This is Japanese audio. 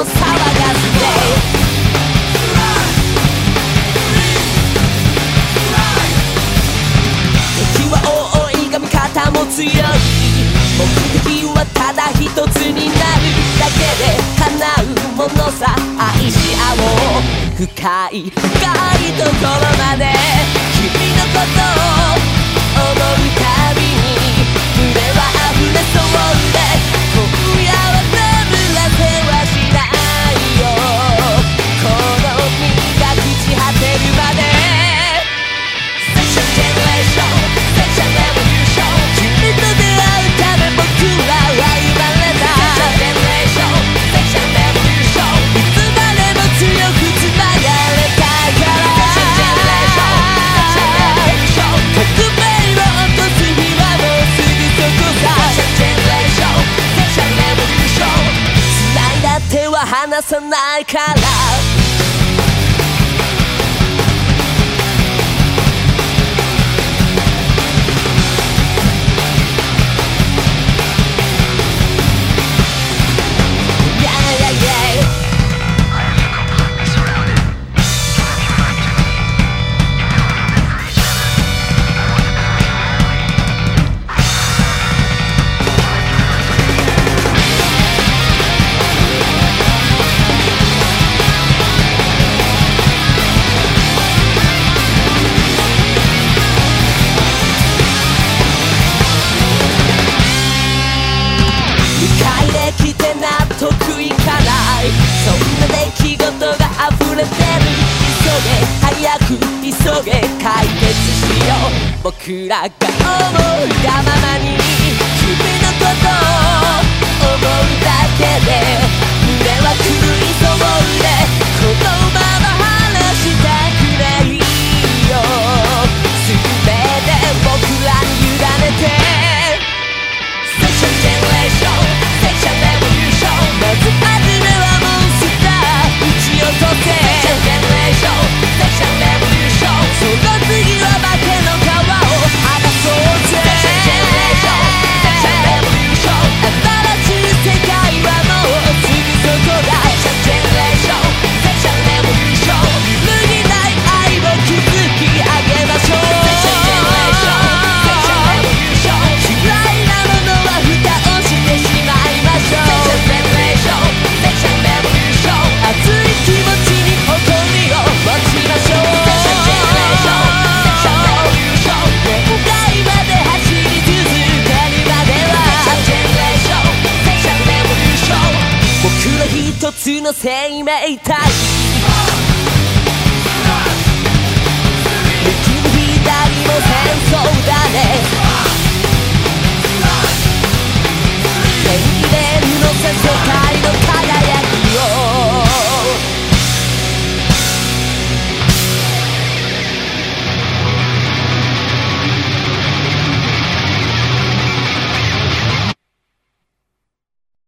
世界を騒がせて強い目的はただ一つになるだけで叶うものさ。愛し合おう。深い深いところさないから。げ解決しよう。僕らが思うがままに君のことを思う。僕ら一つの生命体。